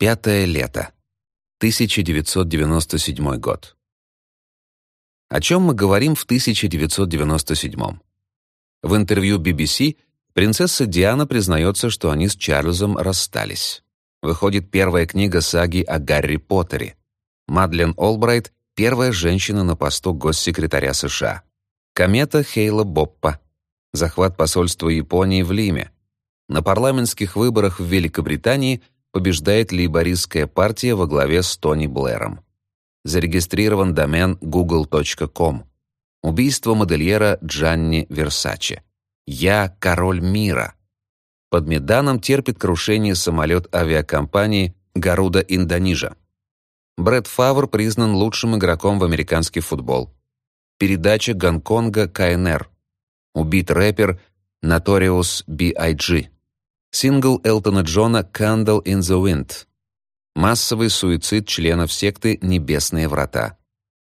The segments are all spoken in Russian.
Пятое лето. 1997 год. О чем мы говорим в 1997? В интервью BBC принцесса Диана признается, что они с Чарльзом расстались. Выходит первая книга саги о Гарри Поттере. Мадлен Олбрайт — первая женщина на посту госсекретаря США. Комета Хейла Боппа. Захват посольства Японии в Лиме. На парламентских выборах в Великобритании побеждает лейбористская партия во главе с Тони Блэром. Зарегистрирован домен google.com. Убийство модельера Джанни Версаче. «Я король мира». Под Меданом терпит крушение самолет авиакомпании «Гаруда Индонижа». Брэд Фавр признан лучшим игроком в американский футбол. Передача Гонконга КНР. Убит рэпер Notorious B.I.G. Сингл Элтона Джона «Candle in the Wind». Массовый суицид членов секты «Небесные врата».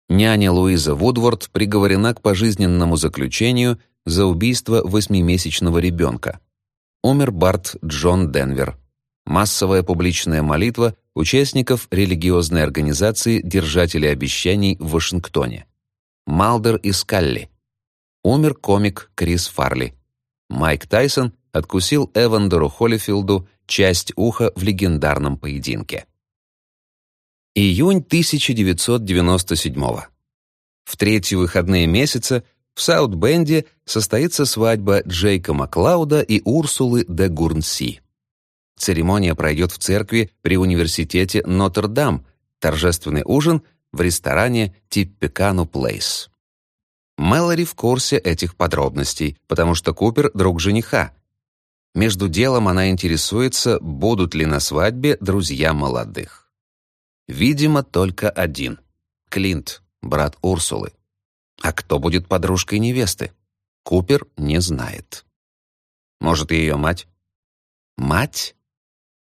Няня Луиза Вудворд приговорена к пожизненному заключению за убийство восьмимесячного ребенка. Умер Барт Джон Денвер. Массовая публичная молитва участников религиозной организации «Держатели обещаний» в Вашингтоне. Малдер и Скалли. Умер комик Крис Фарли. Майк Тайсон откусил Эвандеру Холлифилду часть уха в легендарном поединке. Июнь 1997 -го. В третьи выходные месяца в Саут-Бенде состоится свадьба Джейка Маклауда и Урсулы де Гурнси. Церемония пройдет в церкви при университете Нотр-Дам, торжественный ужин в ресторане Типпекану Плейс. Мэлори в курсе этих подробностей, потому что Купер — друг жениха. Между делом она интересуется, будут ли на свадьбе друзья молодых. Видимо, только один. Клинт, брат Урсулы. А кто будет подружкой невесты? Купер не знает. Может, ее мать? Мать?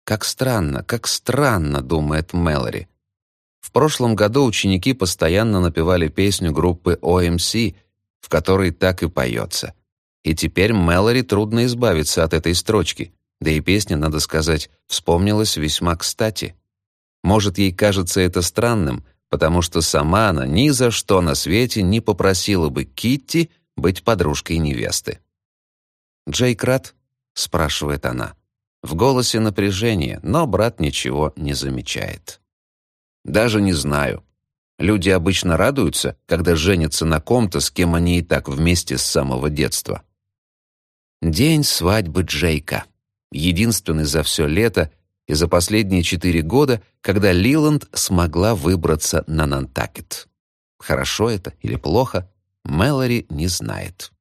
Как странно, как странно, думает Мэлори. В прошлом году ученики постоянно напевали песню группы OMC, в которой так и поется. И теперь Мэлори трудно избавиться от этой строчки, да и песня, надо сказать, вспомнилась весьма кстати. Может, ей кажется это странным, потому что сама она ни за что на свете не попросила бы Китти быть подружкой невесты. «Джейк рад?» — спрашивает она. В голосе напряжение, но брат ничего не замечает. «Даже не знаю. Люди обычно радуются, когда женятся на ком-то, с кем они и так вместе с самого детства». День свадьбы Джейка. Единственный за все лето, и за последние четыре года, когда Лиланд смогла выбраться на Нантакет. Хорошо это или плохо, Мэлори не знает.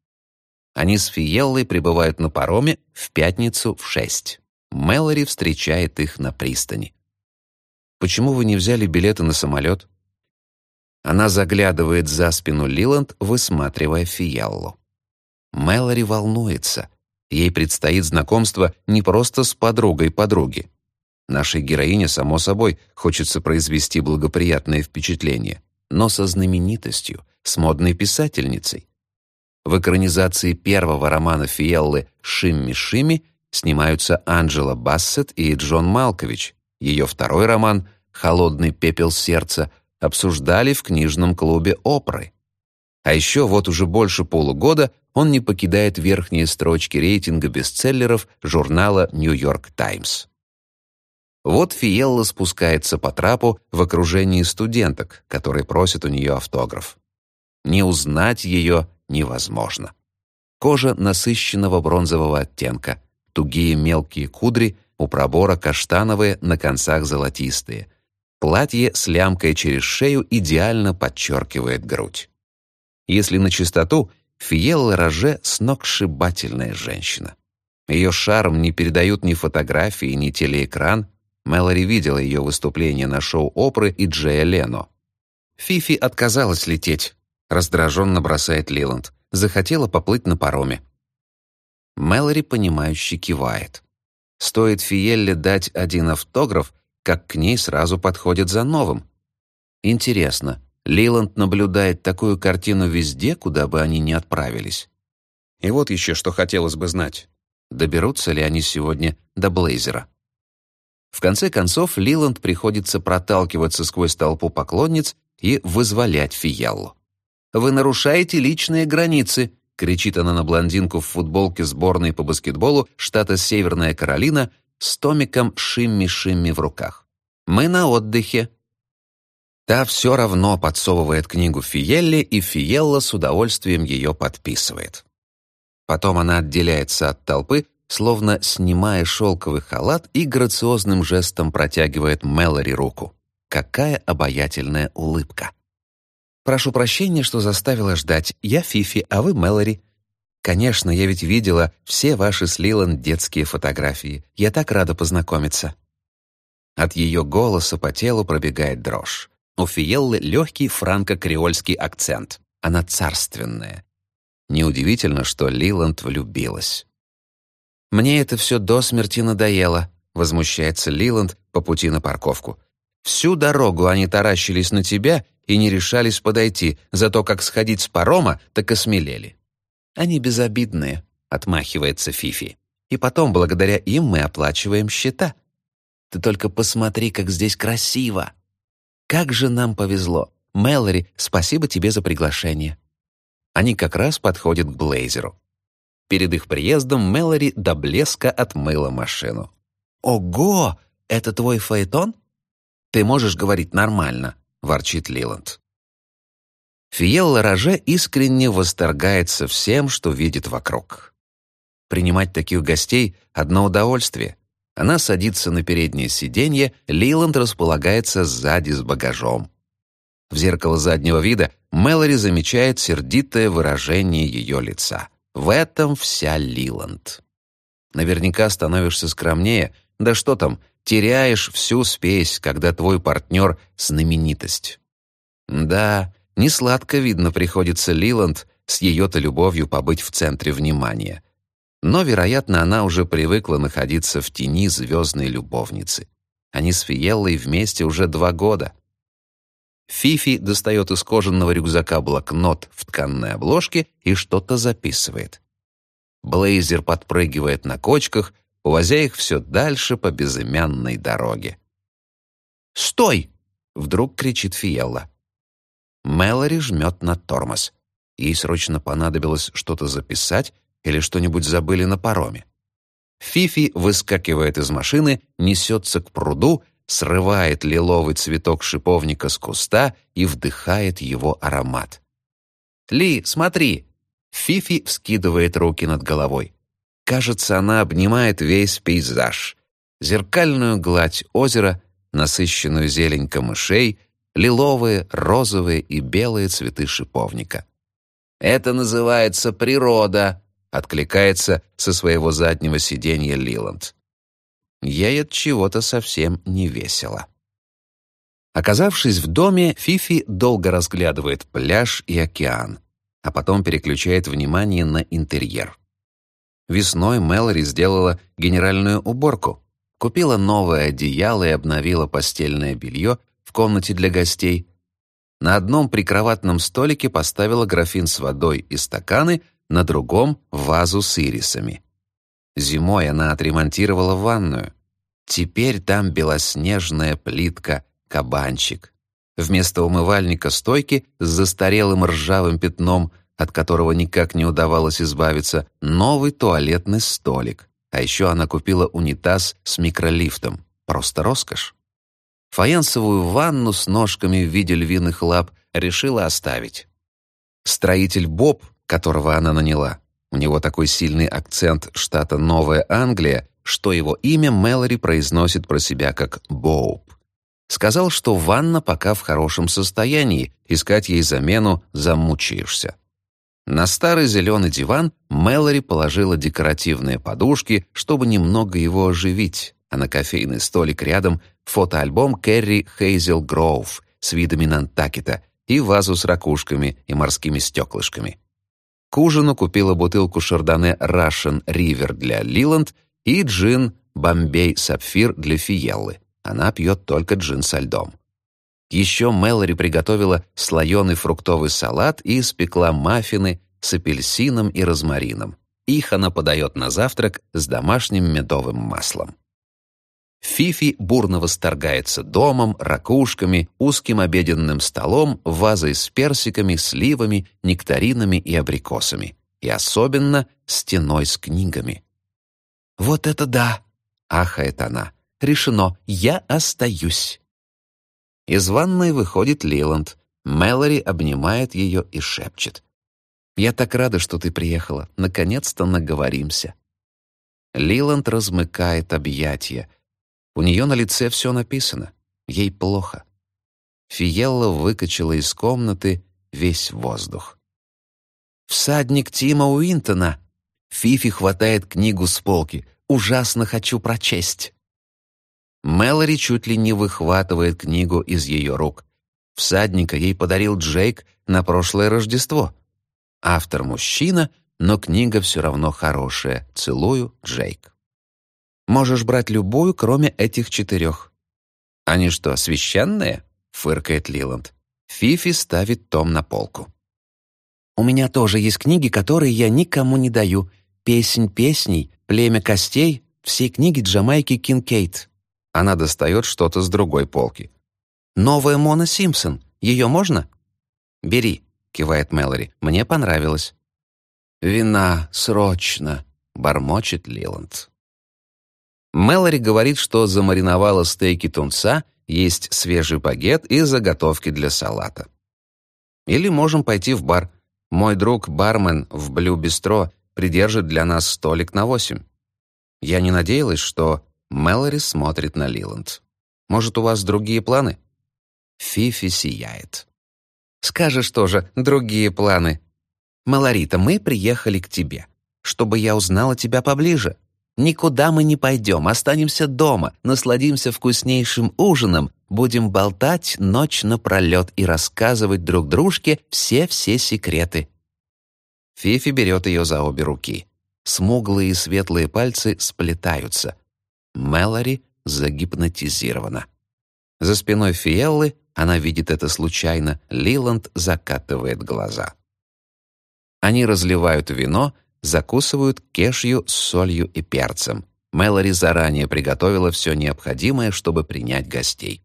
Они с Фиеллой прибывают на пароме в пятницу в шесть. Мэлори встречает их на пристани. «Почему вы не взяли билеты на самолет?» Она заглядывает за спину Лиланд, высматривая Фиеллу. Мэлори волнуется. Ей предстоит знакомство не просто с подругой подруги. Нашей героине, само собой, хочется произвести благоприятное впечатление, но со знаменитостью, с модной писательницей. В экранизации первого романа Фиеллы «Шимми-Шимми» снимаются Анджела Бассет и Джон Малкович. Ее второй роман «Холодный пепел сердца» обсуждали в книжном клубе Опры. А еще вот уже больше полугода он не покидает верхние строчки рейтинга бестселлеров журнала «Нью-Йорк Таймс». Вот Фиелла спускается по трапу в окружении студенток, которые просят у нее автограф. Не узнать ее невозможно. Кожа насыщенного бронзового оттенка, тугие мелкие кудри, у пробора каштановые, на концах золотистые. Платье с лямкой через шею идеально подчеркивает грудь. Если на чистоту, Фиелла Роже — сногсшибательная женщина. Ее шарм не передают ни фотографии, ни телеэкран — Мэлори видела ее выступление на шоу Опры и Джея Лено. Фифи отказалась лететь, раздраженно бросает Лиланд. Захотела поплыть на пароме. Мэлори, понимающе кивает. Стоит Фиелле дать один автограф, как к ней сразу подходит за новым. Интересно, Лиланд наблюдает такую картину везде, куда бы они ни отправились. И вот еще что хотелось бы знать. Доберутся ли они сегодня до Блейзера? В конце концов, Лиланд приходится проталкиваться сквозь толпу поклонниц и вызволять Фиеллу. «Вы нарушаете личные границы», — кричит она на блондинку в футболке сборной по баскетболу штата Северная Каролина с томиком «Шимми-шимми» в руках. «Мы на отдыхе». Та все равно подсовывает книгу Фиелле, и Фиелла с удовольствием ее подписывает. Потом она отделяется от толпы, словно снимая шелковый халат и грациозным жестом протягивает Мэлори руку. Какая обаятельная улыбка! «Прошу прощения, что заставила ждать. Я Фифи, а вы Мэлори. Конечно, я ведь видела все ваши с Лиланд детские фотографии. Я так рада познакомиться». От ее голоса по телу пробегает дрожь. У Фиеллы легкий франко-креольский акцент. Она царственная. Неудивительно, что Лиланд влюбилась. «Мне это все до смерти надоело», — возмущается Лиланд по пути на парковку. «Всю дорогу они таращились на тебя и не решались подойти, зато как сходить с парома, так и смелели». «Они безобидные», — отмахивается Фифи. «И потом, благодаря им мы оплачиваем счета. Ты только посмотри, как здесь красиво!» Как же нам повезло! Мэлори, спасибо тебе за приглашение». Они как раз подходят к Блейзеру. Перед их приездом Мэлори до блеска отмыла машину. «Ого! Это твой фаэтон?» «Ты можешь говорить нормально», — ворчит Лиланд. Фиелла Роже искренне восторгается всем, что видит вокруг. Принимать таких гостей — одно удовольствие. Она садится на переднее сиденье, Лиланд располагается сзади с багажом. В зеркало заднего вида Мэлори замечает сердитое выражение ее лица. В этом вся Лиланд. Наверняка становишься скромнее, да что там, теряешь всю спесь, когда твой партнер — знаменитость. Да, несладко видно приходится Лиланд с ее-то любовью побыть в центре внимания — но, вероятно, она уже привыкла находиться в тени звездной любовницы. Они с Фиеллой вместе уже два года. Фифи достает из кожаного рюкзака блокнот в тканной обложке и что-то записывает. Блейзер подпрыгивает на кочках, увозя их все дальше по безымянной дороге. «Стой!» — вдруг кричит Фиелла. Мэлори жмет на тормоз. Ей срочно понадобилось что-то записать, или что-нибудь забыли на пароме. Фифи выскакивает из машины, несется к пруду, срывает лиловый цветок шиповника с куста и вдыхает его аромат. «Ли, смотри!» Фифи вскидывает руки над головой. Кажется, она обнимает весь пейзаж. Зеркальную гладь озера, насыщенную зелень камышей, лиловые, розовые и белые цветы шиповника. «Это называется природа», откликается со своего заднего сиденья Лиланд. Ей от чего-то совсем не весело. Оказавшись в доме, Фифи долго разглядывает пляж и океан, а потом переключает внимание на интерьер. Весной Мэлори сделала генеральную уборку, купила новое одеяло и обновила постельное белье в комнате для гостей. На одном прикроватном столике поставила графин с водой и стаканы, на другом — вазу с ирисами. Зимой она отремонтировала ванную. Теперь там белоснежная плитка «Кабанчик». Вместо умывальника стойки с застарелым ржавым пятном, от которого никак не удавалось избавиться, новый туалетный столик. А еще она купила унитаз с микролифтом. Просто роскошь. Фаянсовую ванну с ножками в виде львиных лап решила оставить. Строитель Боб которого она наняла. У него такой сильный акцент штата Новая Англия, что его имя Мэлори произносит про себя как Боуп. Сказал, что ванна пока в хорошем состоянии, искать ей замену замучаешься. На старый зеленый диван Мэлори положила декоративные подушки, чтобы немного его оживить, а на кофейный столик рядом фотоальбом Кэрри Хейзел Гроув с видами Нантакета и вазу с ракушками и морскими стеклышками. К ужину купила бутылку шардоне Russian River для Лиланд и джин Бомбей Сапфир для Фиеллы. Она пьет только джин со льдом. Еще Мэлори приготовила слоеный фруктовый салат и испекла маффины с апельсином и розмарином. Их она подает на завтрак с домашним медовым маслом. Фифи бурно восторгается домом, ракушками, узким обеденным столом, вазой с персиками, сливами, нектаринами и абрикосами. И особенно стеной с книгами. «Вот это да!» — ахает она. «Решено, я остаюсь!» Из ванной выходит Лиланд. Мэлори обнимает ее и шепчет. «Я так рада, что ты приехала. Наконец-то наговоримся». Лиланд размыкает объятия. У нее на лице все написано. Ей плохо. Фиелла выкачала из комнаты весь воздух. «Всадник Тима Уинтона!» Фифи хватает книгу с полки. «Ужасно хочу прочесть!» Мэлори чуть ли не выхватывает книгу из ее рук. Всадника ей подарил Джейк на прошлое Рождество. Автор мужчина, но книга все равно хорошая. Целую, Джейк. Можешь брать любую, кроме этих четырех. Они что, священные? Фыркает Лиланд. Фифи ставит том на полку. У меня тоже есть книги, которые я никому не даю. Песнь песней, племя костей, все книги Джамайки Кинкейт. Она достает что-то с другой полки. «Новая Мона Симпсон. Ее можно?» «Бери», — кивает Мэлори. «Мне понравилось». «Вина, срочно!» — бормочет Лиланд. Мэлори говорит, что замариновала стейки тунца, есть свежий багет и заготовки для салата. Или можем пойти в бар. Мой друг бармен в Блю Бистро придержит для нас столик на восемь. Я не надеялась, что Мэлори смотрит на Лиланд. Может, у вас другие планы? Фифи сияет. Скажешь тоже, другие планы. Малорита, мы приехали к тебе, чтобы я узнала тебя поближе. Никуда мы не пойдем, останемся дома, насладимся вкуснейшим ужином, будем болтать ночь напролет и рассказывать друг дружке все-все секреты. Фифи берет ее за обе руки. Смуглые и светлые пальцы сплетаются. Мэлори загипнотизирована. За спиной Фиеллы, она видит это случайно, Лиланд закатывает глаза. Они разливают вино, закусывают кешью с солью и перцем. Мэлори заранее приготовила все необходимое, чтобы принять гостей.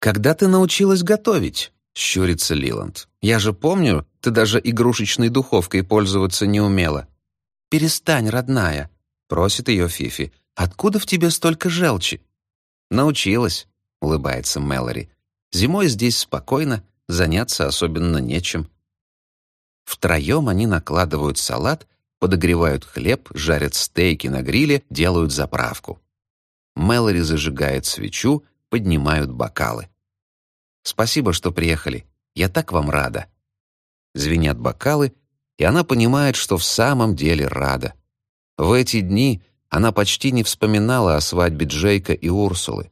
«Когда ты научилась готовить?» — щурится Лиланд. «Я же помню, ты даже игрушечной духовкой пользоваться не умела». «Перестань, родная», — просит ее Фифи. «Откуда в тебе столько желчи?» «Научилась», — улыбается Мэлори. «Зимой здесь спокойно, заняться особенно нечем. Втроем они накладывают салат, подогревают хлеб, жарят стейки на гриле, делают заправку. Мэлори зажигает свечу, поднимают бокалы. «Спасибо, что приехали. Я так вам рада». Звенят бокалы, и она понимает, что в самом деле рада. В эти дни она почти не вспоминала о свадьбе Джейка и Урсулы.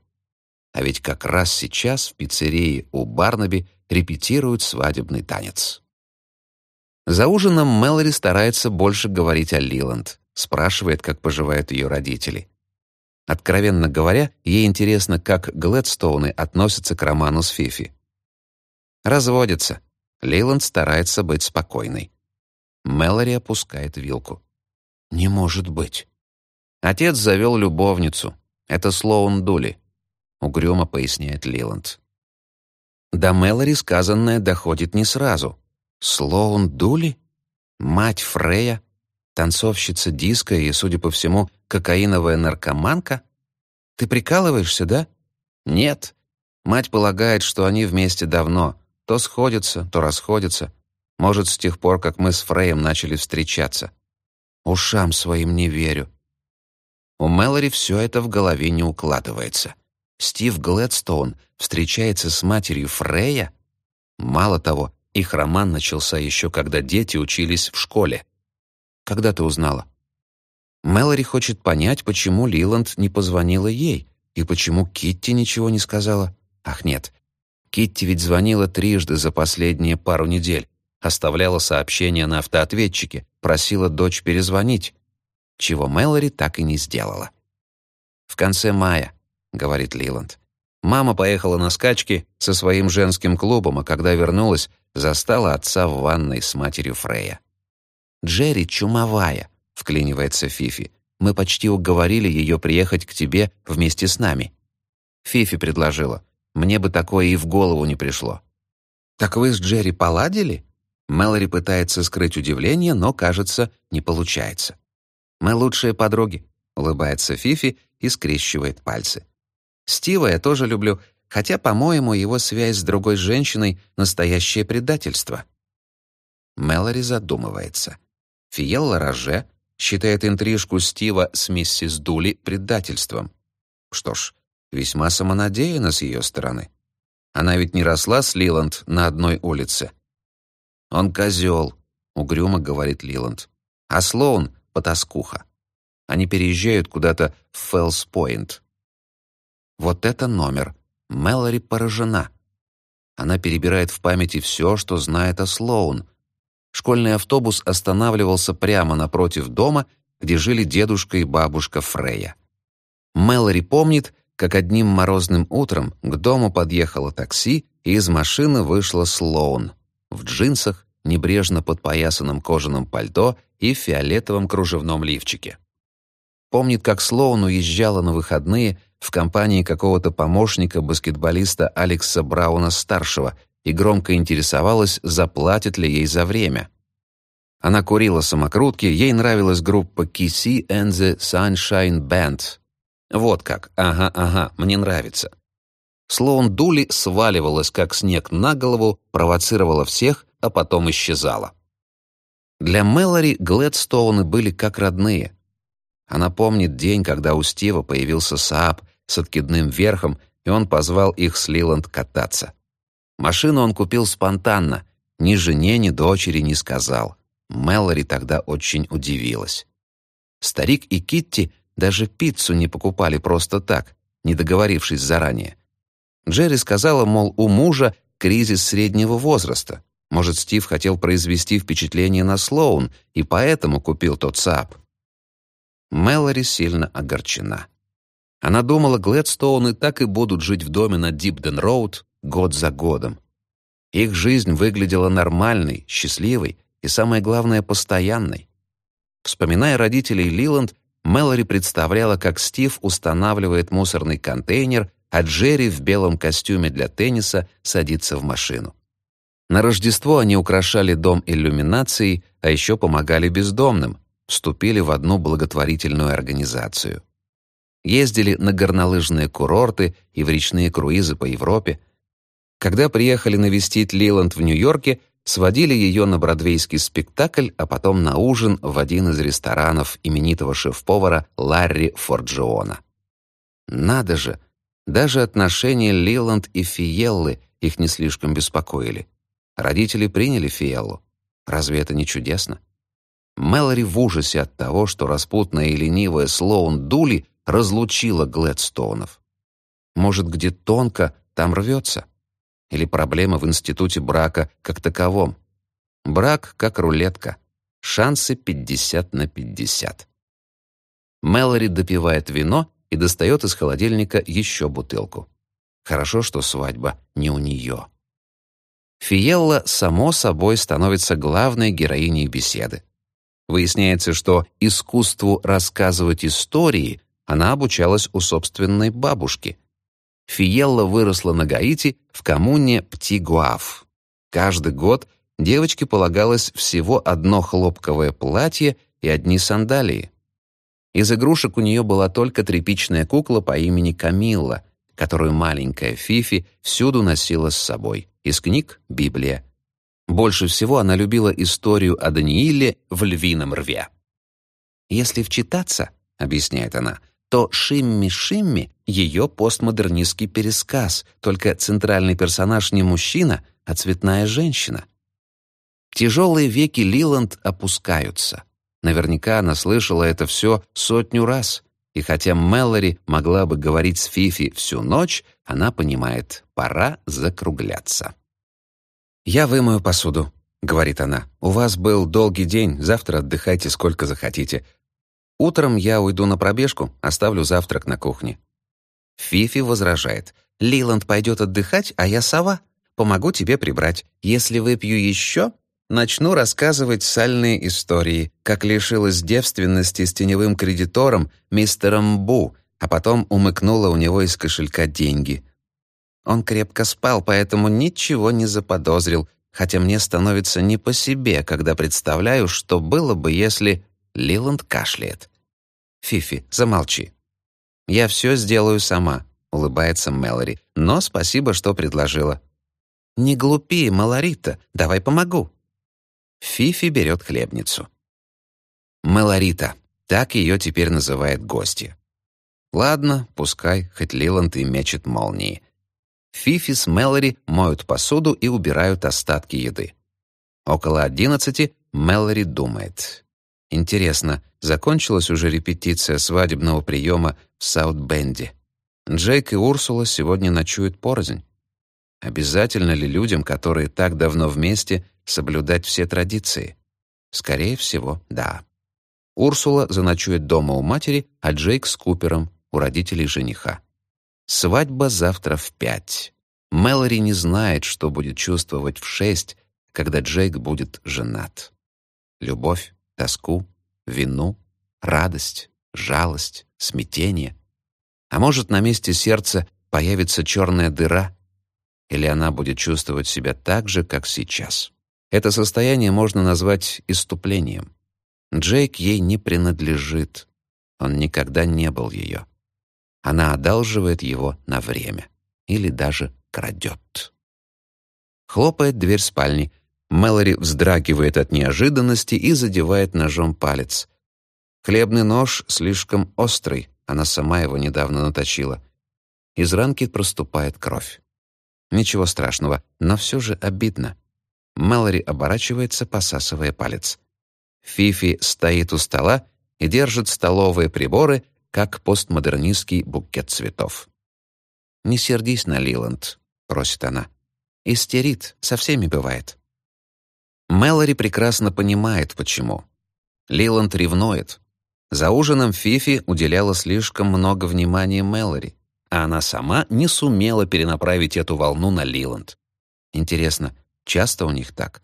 А ведь как раз сейчас в пиццерии у Барнаби репетируют свадебный танец. За ужином Мэлори старается больше говорить о Лиланд, спрашивает, как поживают ее родители. Откровенно говоря, ей интересно, как Глэдстоуны относятся к роману с Фифи. Разводятся. Лиланд старается быть спокойной. Мэлори опускает вилку. «Не может быть». Отец завел любовницу. Это Слоун Дули. Угрюмо поясняет Лиланд. До Мэлори сказанное доходит не сразу. Слоун Дули? Мать Фрея? Танцовщица диска и, судя по всему, кокаиновая наркоманка? Ты прикалываешься, да? Нет. Мать полагает, что они вместе давно. То сходятся, то расходятся. Может, с тех пор, как мы с Фреем начали встречаться. Ушам своим не верю. У Мэлори все это в голове не укладывается. Стив Глэдстоун встречается с матерью Фрея? Мало того, их роман начался еще когда дети учились в школе. Когда ты узнала? Мэлори хочет понять, почему Лиланд не позвонила ей и почему Китти ничего не сказала. Ах, нет. Китти ведь звонила трижды за последние пару недель, оставляла сообщения на автоответчике, просила дочь перезвонить, чего Мэлори так и не сделала. «В конце мая», — говорит Лиланд. Мама поехала на скачки со своим женским клубом, а когда вернулась, застала отца в ванной с матерью Фрея. «Джерри чумовая», — вклинивается Фифи. мы почти уговорили ее приехать к тебе вместе с нами. Фифи предложила. Мне бы такое и в голову не пришло. «Так вы с Джерри поладили?» Мэлори пытается скрыть удивление, но, кажется, не получается. «Мы лучшие подруги», — улыбается Фифи и скрещивает пальцы. «Стива я тоже люблю, хотя, по-моему, его связь с другой женщиной — настоящее предательство». Мэлори задумывается. Фиелла Роже считает интрижку Стива с миссис Дули предательством. Что ж, весьма самонадеянно с ее стороны. Она ведь не росла с Лиланд на одной улице. «Он козел», — угрюмо говорит Лиланд. «А Слоун — потаскуха. Они переезжают куда-то в Фэлс-Пойнт». Вот это номер. Мэлори поражена. Она перебирает в памяти все, что знает о Слоун. Школьный автобус останавливался прямо напротив дома, где жили дедушка и бабушка Фрея. Мэлори помнит, как одним морозным утром к дому подъехало такси, и из машины вышла Слоун в джинсах, небрежно подпоясанном кожаном пальто и фиолетовом кружевном лифчике. Помнит, как Слоун уезжала на выходные в компании какого-то помощника баскетболиста Алекса Брауна-старшего и громко интересовалась, заплатит ли ей за время. Она курила самокрутки, ей нравилась группа Kissy and the Sunshine Band, вот как. Ага, ага, мне нравится. Слоун Дули сваливалась, как снег на голову, провоцировала всех, а потом исчезала. Для Мэлори Глэдстоуны были как родные. Она помнит день, когда у Стива появился Сааб с откидным верхом, и он позвал их с Лиланд кататься. Машину он купил спонтанно, ни жене, ни дочери не сказал. Мэлори тогда очень удивилась. Старик и Китти даже пиццу не покупали просто так, не договорившись заранее. Джерри сказала, мол, у мужа кризис среднего возраста. Может, Стив хотел произвести впечатление на Слоун и поэтому купил тот САП. Мэлори сильно огорчена. Она думала, Глэдстоуны так и будут жить в доме на Дипден-Роуд год за годом. Их жизнь выглядела нормальной, счастливой и, самое главное, постоянной. Вспоминая родителей Лиланд, Мэлори представляла, как Стив устанавливает мусорный контейнер, а Джерри в белом костюме для тенниса садится в машину. На Рождество они украшали дом иллюминацией, а еще помогали бездомным, вступили в одну благотворительную организацию. Ездили на горнолыжные курорты и в речные круизы по Европе. Когда приехали навестить Лиланд в Нью-Йорке, сводили ее на бродвейский спектакль, а потом на ужин в один из ресторанов именитого шеф-повара Ларри Форджиона. Надо же, даже отношения Лиланд и Фиеллы их не слишком беспокоили. Родители приняли Фиеллу. Разве это не чудесно? Мэлори в ужасе от того, что распутная и ленивая Слоун Дули разлучила Глэдстоунов. Может, где тонко, там рвется? или проблема в институте брака как таковом. Брак как рулетка. Шансы 50 на 50. Мэлори допивает вино и достает из холодильника еще бутылку. Хорошо, что свадьба не у нее. Фиелла, само собой, становится главной героиней беседы. Выясняется, что искусству рассказывать истории она обучалась у собственной бабушки, Фиелла выросла на Гаити в коммуне Птигуав. Каждый год девочке полагалось всего одно хлопковое платье и одни сандалии. Из игрушек у нее была только тряпичная кукла по имени Камилла, которую маленькая Фифи всюду носила с собой. Из книг — Библия. Больше всего она любила историю о Данииле в львином рве. «Если вчитаться, — объясняет она, — то «Шимми-Шимми» — ее постмодернистский пересказ, только центральный персонаж не мужчина, а цветная женщина. Тяжелые веки Лиланд опускаются. Наверняка она слышала это все сотню раз, и хотя Мэлори могла бы говорить с Фифи всю ночь, она понимает, пора закругляться. «Я вымою посуду», — говорит она. «У вас был долгий день, завтра отдыхайте сколько захотите. Утром я уйду на пробежку, оставлю завтрак на кухне». Фифи возражает. «Лиланд пойдет отдыхать, а я сова. Помогу тебе прибрать. Если выпью еще, начну рассказывать сальные истории, как лишилась девственности с теневым кредитором мистером Бу, а потом умыкнула у него из кошелька деньги. Он крепко спал, поэтому ничего не заподозрил, хотя мне становится не по себе, когда представляю, что было бы, если Лиланд кашляет. «Фифи, замолчи». «Я все сделаю сама», — улыбается Мэлори. «Но спасибо, что предложила». «Не глупи, Малорита, давай помогу». Фифи берет хлебницу. Мэлорита, так ее теперь называет гостья. Ладно, пускай, хоть Лиланд и мечет молнии. Фифи с Мэлори моют посуду и убирают остатки еды. Около одиннадцати Мэлори думает. Интересно, закончилась уже репетиция свадебного приема в Саут-Бенде? Джейк и Урсула сегодня ночуют порознь. Обязательно ли людям, которые так давно вместе, соблюдать все традиции? Скорее всего, да. Урсула заночует дома у матери, а Джейк с Купером у родителей жениха. Свадьба завтра в пять. Мэлори не знает, что будет чувствовать в шесть, когда Джейк будет женат. Любовь, тоску, вину, радость, жалость, смятение. А может, на месте сердца появится черная дыра, или она будет чувствовать себя так же, как сейчас. Это состояние можно назвать иступлением. Джейк ей не принадлежит. Он никогда не был ее. Она одалживает его на время. Или даже крадет. Хлопает дверь спальни. Мэлори вздрагивает от неожиданности и задевает ножом палец. Хлебный нож слишком острый, она сама его недавно наточила. Из ранки проступает кровь. Ничего страшного, но все же обидно. Мэлори оборачивается, посасывая палец. Фифи стоит у стола и держит столовые приборы, как постмодернистский букет цветов. «Не сердись на Лиланд», — просит она. «Истерит, со всеми бывает». Мэлори прекрасно понимает, почему. Лиланд ревнует. За ужином Фифи уделяла слишком много внимания Мэлори, а она сама не сумела перенаправить эту волну на Лиланд. Интересно, часто у них так?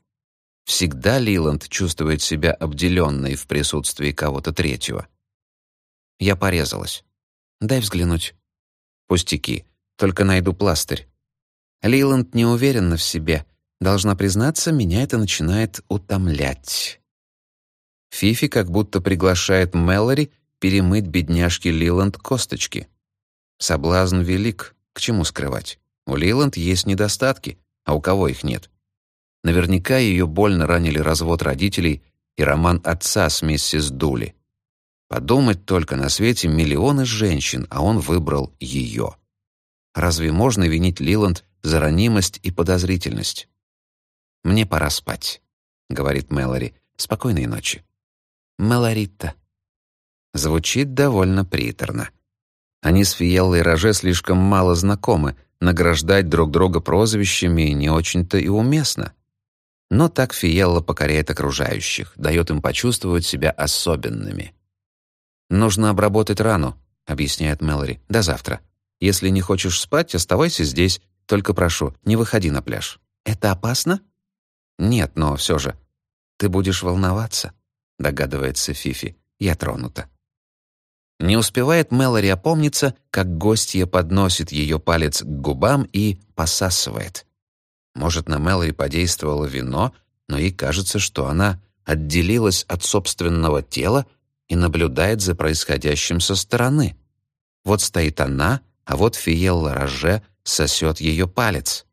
Всегда Лиланд чувствует себя обделенной в присутствии кого-то третьего. Я порезалась. Дай взглянуть. Пустяки. Только найду пластырь. Лиланд не уверена в себе. Должна признаться, меня это начинает утомлять. Фифи как будто приглашает Мэлори перемыть бедняжке Лиланд косточки. Соблазн велик, к чему скрывать. У Лиланд есть недостатки, а у кого их нет? Наверняка ее больно ранили развод родителей и роман отца с миссис Дули. Подумать только, на свете миллионы женщин, а он выбрал ее. Разве можно винить Лиланд за ранимость и подозрительность? «Мне пора спать», — говорит Мэлори. «Спокойной ночи». «Мэлоритта». Звучит довольно приторно. Они с Фиеллой Роже слишком мало знакомы, награждать друг друга прозвищами не очень-то и уместно. Но так Фиелла покоряет окружающих, дает им почувствовать себя особенными. «Нужно обработать рану», — объясняет Мэлори. «До завтра. Если не хочешь спать, оставайся здесь. Только прошу, не выходи на пляж». «Это опасно?» «Нет, но все же». «Ты будешь волноваться», — догадывается Фифи. «Я тронута». Не успевает Мэлори опомниться, как гостья подносит ее палец к губам и посасывает. Может, на Мэлори подействовало вино, но ей кажется, что она отделилась от собственного тела и наблюдает за происходящим со стороны. Вот стоит она, а вот Фиелла Роже сосет ее палец.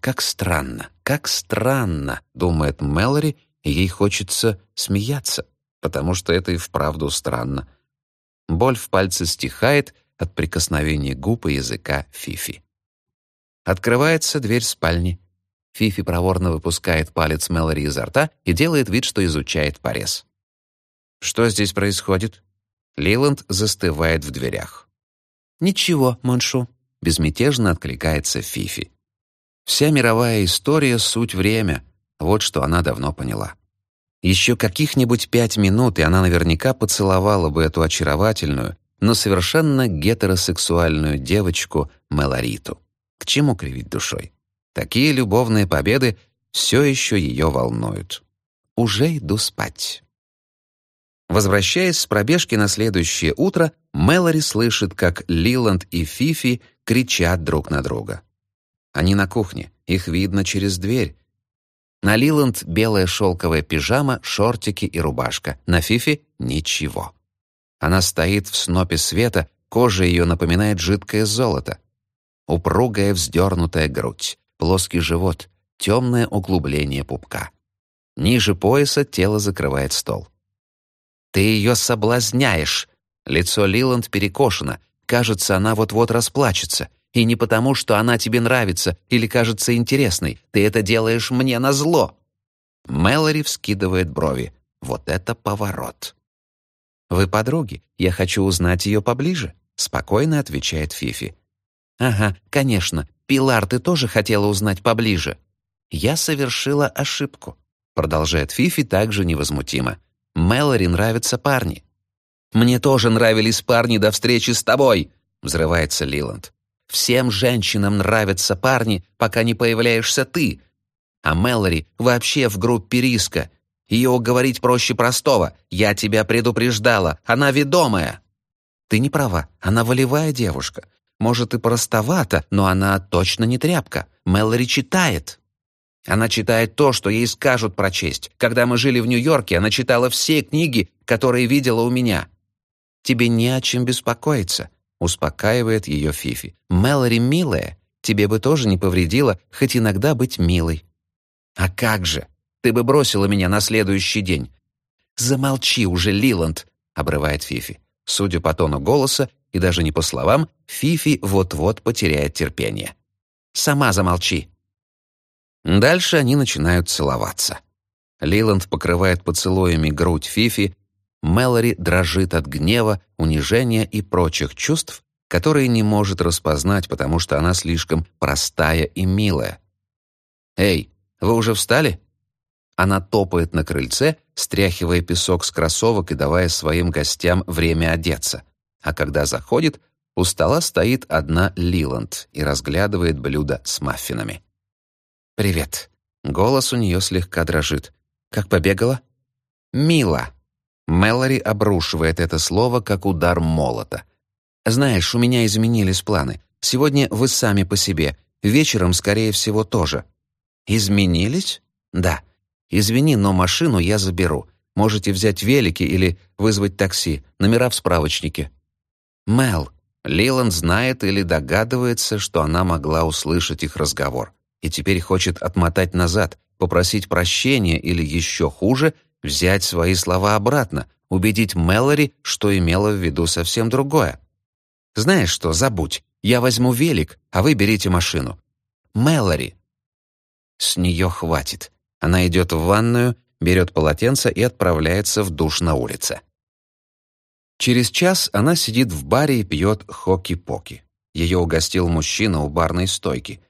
«Как странно, как странно», — думает Мэлори, и ей хочется смеяться, потому что это и вправду странно. Боль в пальце стихает от прикосновения губ и языка Фифи. Открывается дверь спальни. Фифи проворно выпускает палец Мэлори изо рта и делает вид, что изучает порез. Что здесь происходит? Лиланд застывает в дверях. Ничего, Моншу, безмятежно откликается Фифи. Вся мировая история суть время. Вот что она давно поняла. Еще каких-нибудь пять минут, и она наверняка поцеловала бы эту очаровательную, но совершенно гетеросексуальную девочку Мелориту. К чему кривить душой? Такие любовные победы все еще ее волнуют. уже иду спать». Возвращаясь с пробежки на следующее утро, Мэлори слышит, как Лиланд и Фифи кричат друг на друга. Они на кухне, их видно через дверь. На Лиланд белая шелковая пижама, шортики и рубашка, на Фифи — ничего. Она стоит в снопе света, кожа ее напоминает жидкое золото. Упругая вздернутая грудь, плоский живот, темное углубление пупка. Ниже пояса тело закрывает стол. «Ты ее соблазняешь!» Лицо Лиланд перекошено. Кажется, она вот-вот расплачется. И не потому, что она тебе нравится или кажется интересной. Ты это делаешь мне назло. Мэлори вскидывает брови. Вот это поворот. «Вы подруги. Я хочу узнать ее поближе», — спокойно отвечает Фифи. «Ага, конечно. Пилар, ты тоже хотела узнать поближе». «Я совершила ошибку», — продолжает Фифи также невозмутимо. Мэлори нравятся парни». «Мне тоже нравились парни до встречи с тобой», — взрывается Лиланд. «Всем женщинам нравятся парни, пока не появляешься ты. А Мэлори вообще в группе риска. Ее уговорить проще простого. Я тебя предупреждала, она ведомая». «Ты не права, она волевая девушка. Может, и простовата, но она точно не тряпка. Мэлори читает». Она читает то, что ей скажут прочесть. Когда мы жили в Нью-Йорке, она читала все книги, которые видела у меня. Тебе не о чем беспокоиться, успокаивает ее Фифи. Мэлори милая, тебе бы тоже не повредило хоть иногда быть милой. А как же? Ты бы бросила меня на следующий день. Замолчи уже, Лиланд, обрывает Фифи. Судя по тону голоса и даже не по словам, Фифи вот-вот потеряет терпение. Сама замолчи. Дальше они начинают целоваться. Лиланд покрывает поцелуями грудь Фифи, Мэлори дрожит от гнева, унижения и прочих чувств, которые не может распознать, потому что она слишком простая и милая. «Эй, вы уже встали?» Она топает на крыльце, стряхивая песок с кроссовок и давая своим гостям время одеться. А когда заходит, у стола стоит одна Лиланд и разглядывает блюдо с маффинами. «Привет». Голос у нее слегка дрожит. «Как побегала?» «Мила». Мэлори обрушивает это слово, как удар молота. «Знаешь, у меня изменились планы. Сегодня вы сами по себе. Вечером, скорее всего, тоже». «Изменились?» «Да. Извини, но машину я заберу. Можете взять велики или вызвать такси. Номера в справочнике». «Мэл». Лиланд знает или догадывается, что она могла услышать их разговор и теперь хочет отмотать назад, попросить прощения или еще хуже, взять свои слова обратно, убедить Мэлори, что имела в виду совсем другое. «Знаешь что, забудь. Я возьму велик, а вы берите машину». «Мэлори». С нее хватит. Она идет в ванную, берет полотенце и отправляется в душ на улице. Через час она сидит в баре и пьет хоки-поки. Ее угостил мужчина у барной стойки.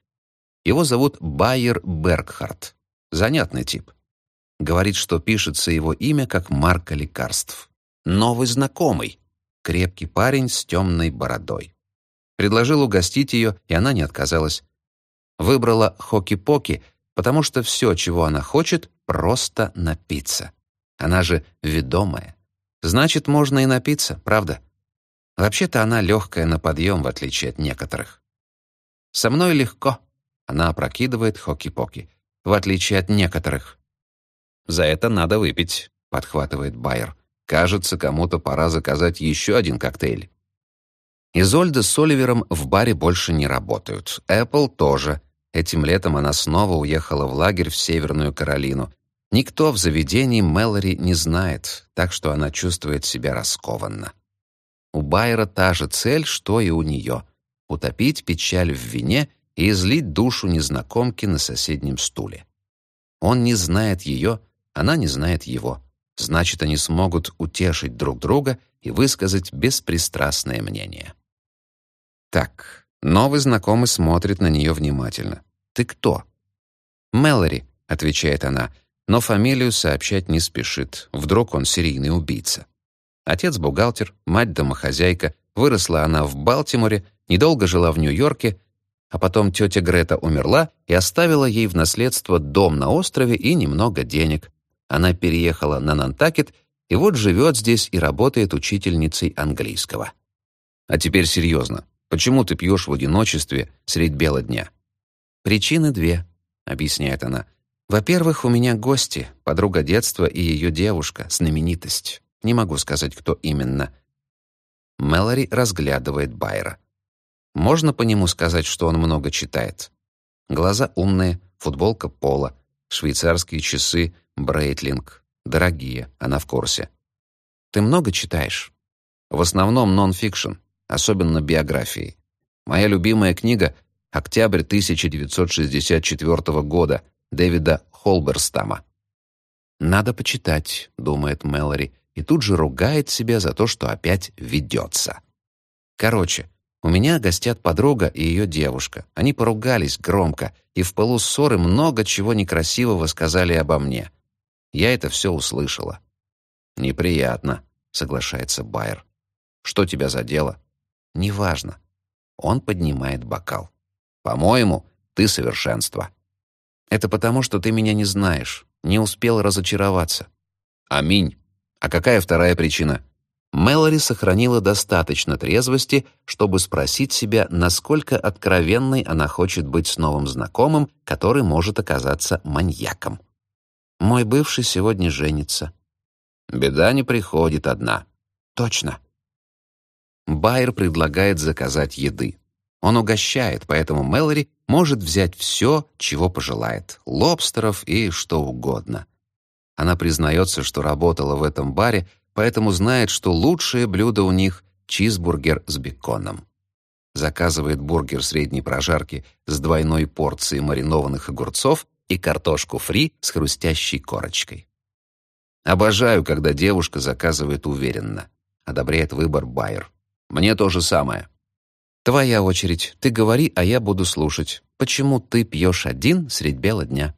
Его зовут Байер Бергхарт. Занятный тип. Говорит, что пишется его имя как марка лекарств. Новый знакомый. Крепкий парень с темной бородой. Предложил угостить ее, и она не отказалась. Выбрала хоки-поки, потому что все, чего она хочет, просто напиться. Она же ведомая. Значит, можно и напиться, правда? Вообще-то она легкая на подъем, в отличие от некоторых. Со мной легко. Она опрокидывает хоки-поки, в отличие от некоторых. «За это надо выпить», — подхватывает Байер. «Кажется, кому-то пора заказать еще один коктейль». Изольда с Оливером в баре больше не работают. Эппл тоже. Этим летом она снова уехала в лагерь в Северную Каролину. Никто в заведении Мэлори не знает, так что она чувствует себя раскованно. У Байера та же цель, что и у нее — утопить печаль в вине и излить душу незнакомки на соседнем стуле. Он не знает ее, она не знает его. Значит, они смогут утешить друг друга и высказать беспристрастное мнение. Так, новый знакомый смотрит на нее внимательно. «Ты кто?» «Мэлори», — отвечает она, но фамилию сообщать не спешит. Вдруг он серийный убийца. Отец бухгалтер, мать домохозяйка. Выросла она в Балтиморе, недолго жила в Нью-Йорке, а потом тетя Грета умерла и оставила ей в наследство дом на острове и немного денег. Она переехала на Нантакет и вот живет здесь и работает учительницей английского. А теперь серьезно. Почему ты пьешь в одиночестве средь бела дня? Причины две, объясняет она. Во-первых, у меня гости, подруга детства и ее девушка, знаменитость. Не могу сказать, кто именно. Мэлори разглядывает Байра. Можно по нему сказать, что он много читает. Глаза умные, футболка поло, швейцарские часы, Breitling. Дорогие, она в курсе. Ты много читаешь? В основном нон-фикшн, особенно биографии. Моя любимая книга «Октябрь 1964 года» Дэвида Холберстама. «Надо почитать», — думает Мэлори, и тут же ругает себя за то, что опять ведется. Короче, у меня гостят подруга и ее девушка. Они поругались громко и в пылу ссоры много чего некрасивого сказали обо мне. Я это все услышала. «Неприятно», — соглашается Байер. «Что тебя задело?» «Неважно». Он поднимает бокал. «По-моему, ты совершенство». «Это потому, что ты меня не знаешь, не успел разочароваться». «Аминь. А какая вторая причина?» Мэлори сохранила достаточно трезвости, чтобы спросить себя, насколько откровенной она хочет быть с новым знакомым, который может оказаться маньяком. «Мой бывший сегодня женится». «Беда не приходит одна». «Точно». Байер предлагает заказать еды. Он угощает, поэтому Мэлори может взять все, чего пожелает, лобстеров и что угодно. Она признается, что работала в этом баре, поэтому знает, что лучшее блюдо у них — чизбургер с беконом. Заказывает бургер средней прожарки с двойной порцией маринованных огурцов и картошку фри с хрустящей корочкой. Обожаю, когда девушка заказывает уверенно. Одобряет выбор Байер. Мне то же самое. Твоя очередь. Ты говори, а я буду слушать. Почему ты пьешь один средь бела дня?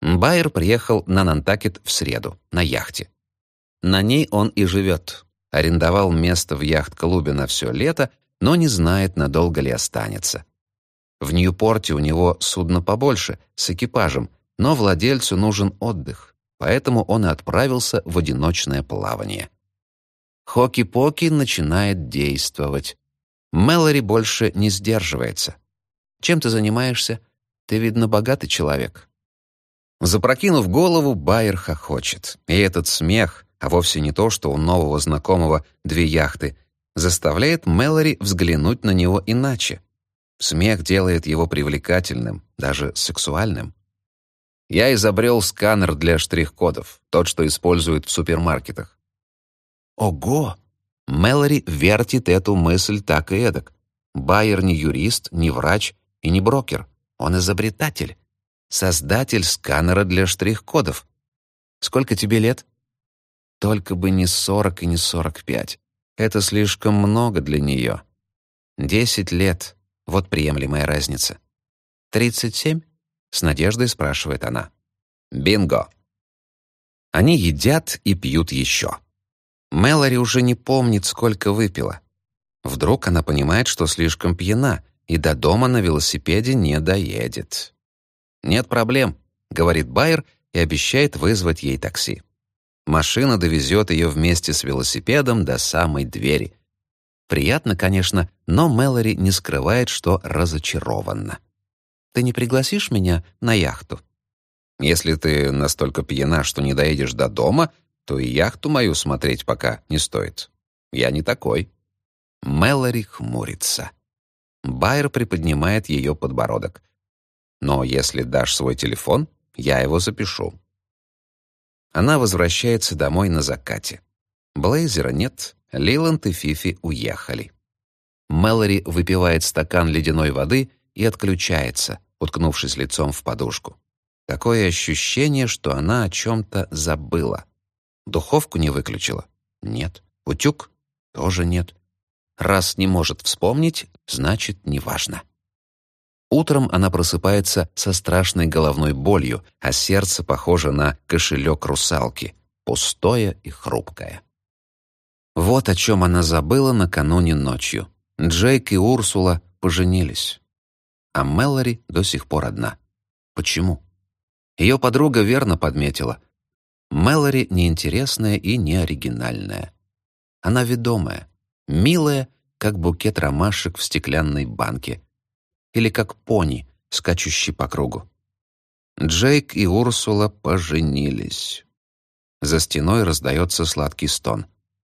Байер приехал на Нантакет в среду, на яхте. На ней он и живет. Арендовал место в яхт-клубе на все лето, но не знает, надолго ли останется. В Ньюпорте у него судно побольше, с экипажем, но владельцу нужен отдых, поэтому он и отправился в одиночное плавание. Хоки-поки начинает действовать. Мэлори больше не сдерживается. «Чем ты занимаешься? Ты, видно, богатый человек». Запрокинув голову, Байер хохочет. И этот смех, а вовсе не то, что у нового знакомого две яхты, заставляет Мэлори взглянуть на него иначе. Смех делает его привлекательным, даже сексуальным. Я изобрел сканер для штрих-кодов, тот, что используют в супермаркетах. Ого! Мэлори вертит эту мысль так и эдак. Байер не юрист, не врач и не брокер. Он изобретатель. Создатель сканера для штрих-кодов. Сколько тебе лет? Только бы не сорок и не сорок пять. Это слишком много для нее. Десять лет. Вот приемлемая разница. «Тридцать семь?» — с надеждой спрашивает она. «Бинго!» Они едят и пьют еще. Мэлори уже не помнит, сколько выпила. Вдруг она понимает, что слишком пьяна, и до дома на велосипеде не доедет. «Нет проблем», — говорит Байер и обещает вызвать ей такси. Машина довезет ее вместе с велосипедом до самой двери. Приятно, конечно, но Мэлори не скрывает, что разочарована. «Ты не пригласишь меня на яхту?» «Если ты настолько пьяна, что не доедешь до дома, то и яхту мою смотреть пока не стоит. Я не такой». Мэлори хмурится. Байер приподнимает ее подбородок. «Но если дашь свой телефон, я его запишу». Она возвращается домой на закате. Блейзера нет, Лиланд и Фифи уехали. Мэлори выпивает стакан ледяной воды и отключается, уткнувшись лицом в подушку. Такое ощущение, что она о чем-то забыла. Духовку не выключила? Нет. Утюг? Тоже нет. Раз не может вспомнить, значит, неважно. Утром она просыпается со страшной головной болью, а сердце похоже на кошелек русалки, пустое и хрупкое. Вот о чем она забыла накануне ночью. Джейк и Урсула поженились. А Мэлори до сих пор одна. Почему? Ее подруга верно подметила. Мэлори неинтересная и неоригинальная. Она ведомая, милая, как букет ромашек в стеклянной банке. Или как пони, скачущий по кругу. Джейк и Урсула поженились. За стеной раздается сладкий стон.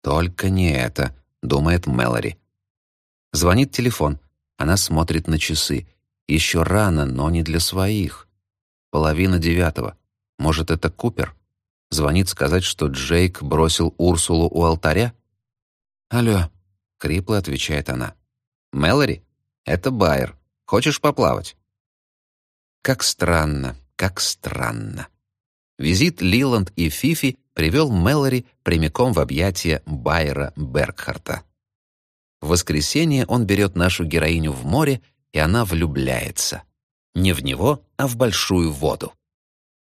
«Только не это», — думает Мэлори. Звонит телефон. Она смотрит на часы. Еще рано, но не для своих. Половина девятого. Может, это Купер? Звонит сказать, что Джейк бросил Урсулу у алтаря? «Алло», — хрипло отвечает она. «Мэлори, это Байер. Хочешь поплавать?» Как странно, как странно. Визит Лиланд и Фифи привел Мэлори прямиком в объятия Байера Бергхарта. В воскресенье он берет нашу героиню в море, и она влюбляется. Не в него, а в большую воду.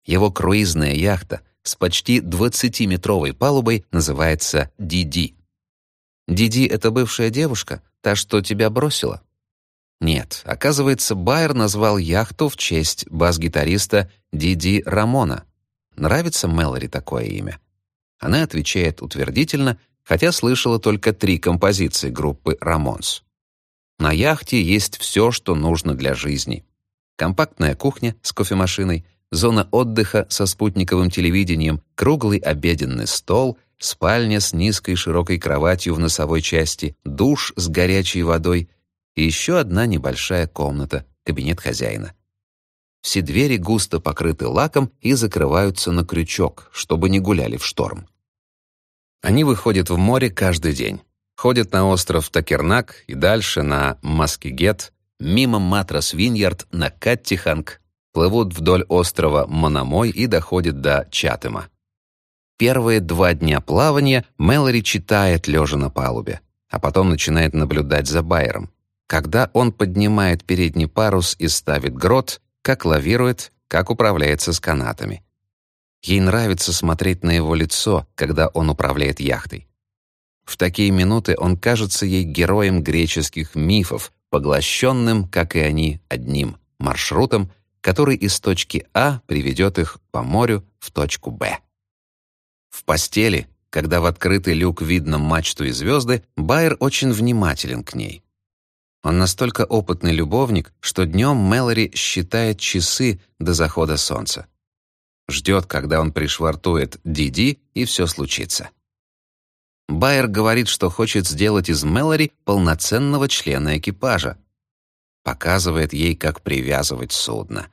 Его круизная яхта с почти 20-метровой палубой называется «Диди». «Диди — это бывшая девушка, та, что тебя бросила?» Нет, оказывается, Байер назвал яхту в честь бас-гитариста Диди Рамона. Нравится Мэлори такое имя? Она отвечает утвердительно, хотя слышала только три композиции группы «Рамонс». На яхте есть все, что нужно для жизни. Компактная кухня с кофемашиной, зона отдыха со спутниковым телевидением, круглый обеденный стол, спальня с низкой широкой кроватью в носовой части, душ с горячей водой и еще одна небольшая комната, кабинет хозяина. Все двери густо покрыты лаком и закрываются на крючок, чтобы не гуляли в шторм. Они выходят в море каждый день. Ходят на остров Такернак и дальше на Маскигет, мимо Матрас Виньярд на Каттиханг, плывут вдоль острова Мономой и доходят до Чатыма. Первые два дня плавания Мэлори читает лежа на палубе, а потом начинает наблюдать за Байером. Когда он поднимает передний парус и ставит грот, как лавирует, как управляется с канатами. Ей нравится смотреть на его лицо, когда он управляет яхтой. В такие минуты он кажется ей героем греческих мифов, поглощенным, как и они, одним маршрутом, который из точки А приведет их по морю в точку Б. В постели, когда в открытый люк видно мачту и звезды, Байер очень внимателен к ней. Он настолько опытный любовник, что днем Мэлори считает часы до захода солнца. Ждет, когда он пришвартует Диди, и все случится. Байер говорит, что хочет сделать из Мэлори полноценного члена экипажа. Показывает ей, как привязывать судно.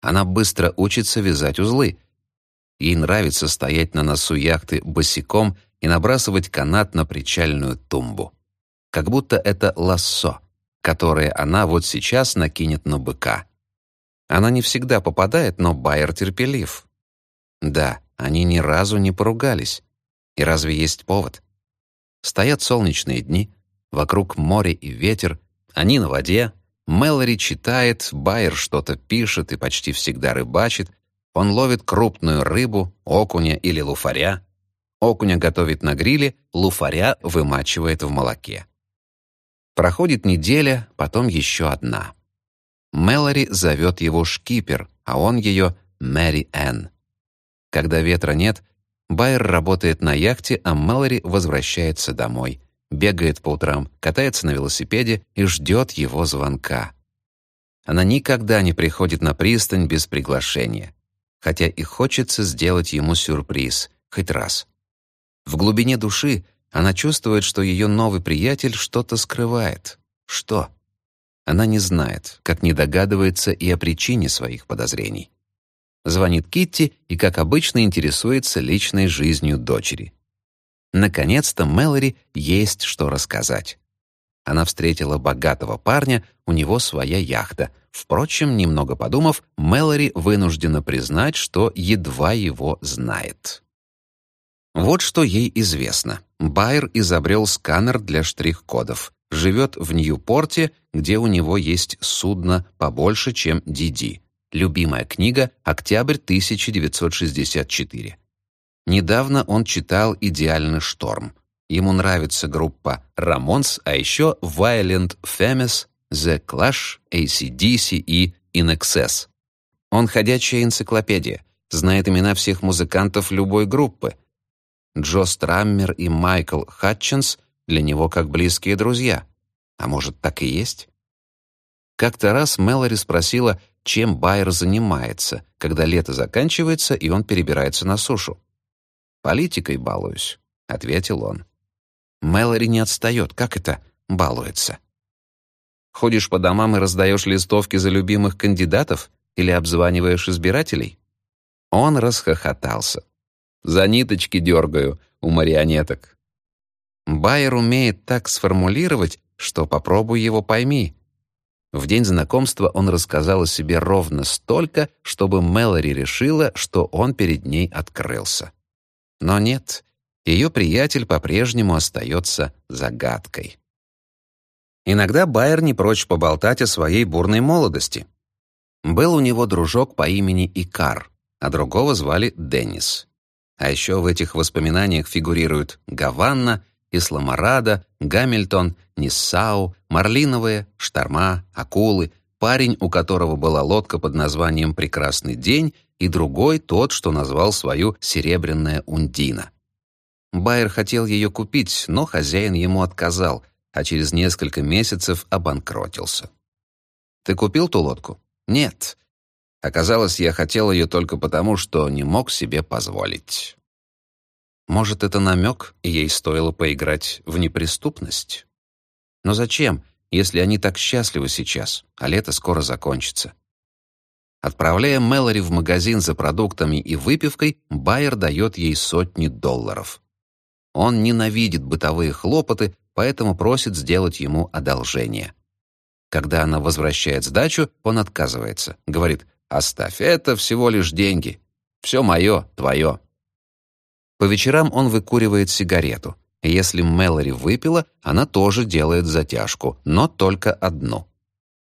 Она быстро учится вязать узлы. Ей нравится стоять на носу яхты босиком и набрасывать канат на причальную тумбу. Как будто это лассо которые она вот сейчас накинет на быка. Она не всегда попадает, но Байер терпелив. Да, они ни разу не поругались. И разве есть повод? Стоят солнечные дни, вокруг море и ветер, они на воде, Мэлори читает, Байер что-то пишет и почти всегда рыбачит, он ловит крупную рыбу, окуня или луфаря. Окуня готовит на гриле, луфаря вымачивает в молоке. Проходит неделя, потом еще одна. Мэлори зовет его шкипер, а он ее Мэри Энн. Когда ветра нет, Байер работает на яхте, а Мэлори возвращается домой, бегает по утрам, катается на велосипеде и ждет его звонка. Она никогда не приходит на пристань без приглашения, хотя и хочется сделать ему сюрприз, хоть раз. В глубине души она чувствует, что ее новый приятель что-то скрывает. Что? Она не знает, как не догадывается и о причине своих подозрений. Звонит Китти и, как обычно, интересуется личной жизнью дочери. Наконец-то Мэлори есть что рассказать. Она встретила богатого парня, у него своя яхта. Впрочем, немного подумав, Мэлори вынуждена признать, что едва его знает. Вот что ей известно. Байер изобрел сканер для штрих-кодов. Живет в Ньюпорте, где у него есть судно побольше, чем Диди. Любимая книга «Октябрь 1964». Недавно он читал «Идеальный шторм». Ему нравится группа «Рамонс», а еще «Violent Femmes», «The Clash», «ACDC» и «In Excess». Он ходячая энциклопедия — знает имена всех музыкантов любой группы. Джо Страммер и Майкл Хатчинс для него как близкие друзья. А может, так и есть? Как-то раз Мэлори спросила, чем Байер занимается, когда лето заканчивается и он перебирается на сушу. «Политикой балуюсь», — ответил он. Мэлори не отстает. Как это балуется? Ходишь по домам и раздаешь листовки за любимых кандидатов или обзваниваешь избирателей? Он расхохотался. За ниточки дергаю у марионеток. Байер умеет так сформулировать, что попробуй его пойми. В день знакомства он рассказал о себе ровно столько, чтобы Мэлори решила, что он перед ней открылся. Но нет, ее приятель по-прежнему остается загадкой. Иногда Байер не прочь поболтать о своей бурной молодости. Был у него дружок по имени Икар, а другого звали Деннис. А еще в этих воспоминаниях фигурируют Гаванна, Исламарада, Гамильтон, Ниссау, Марлиновые, Шторма, Акулы, парень, у которого была лодка под названием «Прекрасный день», и другой тот, что назвал свою «Серебряная Ундина». Байер хотел ее купить, но хозяин ему отказал — а через несколько месяцев обанкротился. «Ты купил ту лодку?» «Нет». Оказалось, я хотел ее только потому, что не мог себе позволить. Может, это намек, и ей стоило поиграть в неприступность? Но зачем, если они так счастливы сейчас, а лето скоро закончится? Отправляя Мэлори в магазин за продуктами и выпивкой, Байер дает ей сотни долларов. Он ненавидит бытовые хлопоты, поэтому просит сделать ему одолжение. Когда она возвращает сдачу, он отказывается. Говорит, «Оставь, это всего лишь деньги. Все мое, твое». По вечерам он выкуривает сигарету. Если Мэлори выпила, она тоже делает затяжку, но только одну.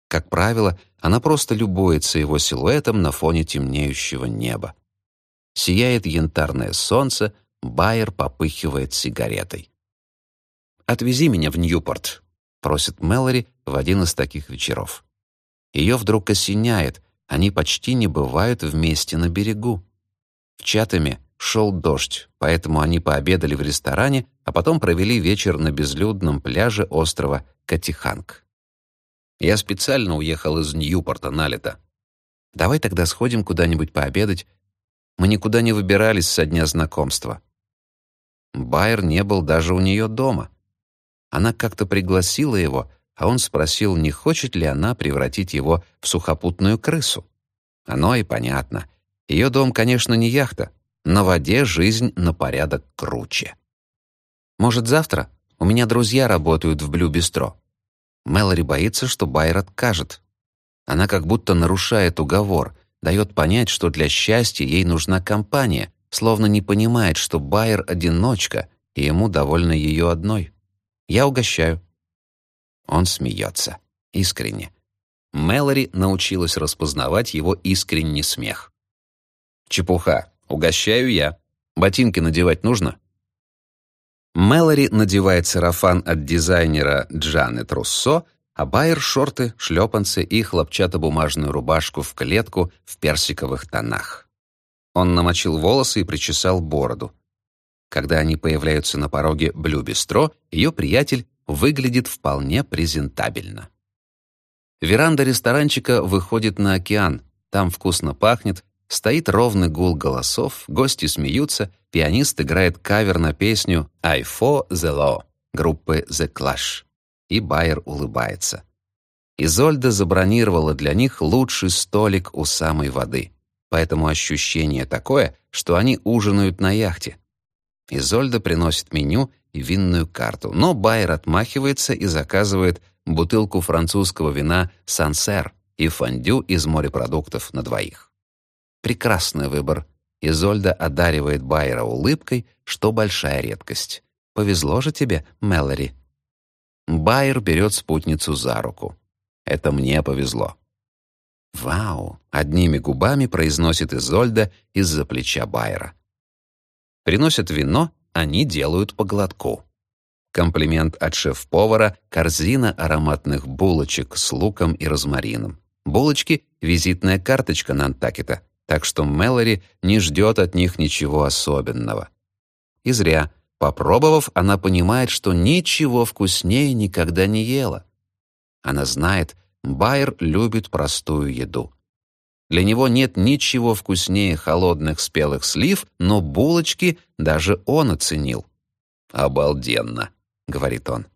Как правило, она просто любуется его силуэтом на фоне темнеющего неба. Сияет янтарное солнце, Байер попыхивает сигаретой. «Отвези меня в Ньюпорт», — просит Мэлори в один из таких вечеров. Ее вдруг осеняет, они почти не бывают вместе на берегу. В Чатаме шел дождь, поэтому они пообедали в ресторане, а потом провели вечер на безлюдном пляже острова Катиханг. Я специально уехал из Ньюпорта на лето. Давай тогда сходим куда-нибудь пообедать. Мы никуда не выбирались со дня знакомства. Байер не был даже у нее дома. Она как-то пригласила его, а он спросил, не хочет ли она превратить его в сухопутную крысу. Оно и понятно. Ее дом, конечно, не яхта. На воде жизнь на порядок круче. Может, завтра? У меня друзья работают в Блю-Бистро. Мэлори боится, что Байер откажет. Она как будто нарушает уговор, дает понять, что для счастья ей нужна компания, словно не понимает, что Байер — одиночка, и ему довольно ее одной. Я угощаю». Он смеется. Искренне. Мэлори научилась распознавать его искренний смех. «Чепуха. Угощаю я. Ботинки надевать нужно?» Мэлори надевает сарафан от дизайнера Джанет Руссо, а Байер — шорты, шлепанцы и хлопчатобумажную рубашку в клетку в персиковых тонах. Он намочил волосы и причесал бороду. Когда они появляются на пороге Блю-Бистро, ее приятель выглядит вполне презентабельно. Веранда ресторанчика выходит на океан. Там вкусно пахнет, стоит ровный гул голосов, гости смеются, пианист играет кавер на песню «I Fought the Law» группы The Clash. И Байер улыбается. Изольда забронировала для них лучший столик у самой воды. Поэтому ощущение такое, что они ужинают на яхте. Изольда приносит меню и винную карту, но Байер отмахивается и заказывает бутылку французского вина «Сансер» и фондю из морепродуктов на двоих. Прекрасный выбор. Изольда одаривает Байера улыбкой, что большая редкость. «Повезло же тебе, Мэлори». Байер берет спутницу за руку. «Это мне повезло». «Вау!» — одними губами произносит Изольда из-за плеча Байера. Приносят вино, они делают по глотку. Комплимент от шеф-повара — корзина ароматных булочек с луком и розмарином. Булочки — визитная карточка Нантакета, так что Мэлори не ждет от них ничего особенного. И зря. Попробовав, она понимает, что ничего вкуснее никогда не ела. Она знает, Байер любит простую еду. Для него нет ничего вкуснее холодных спелых слив, но булочки даже он оценил. «Обалденно», — говорит он.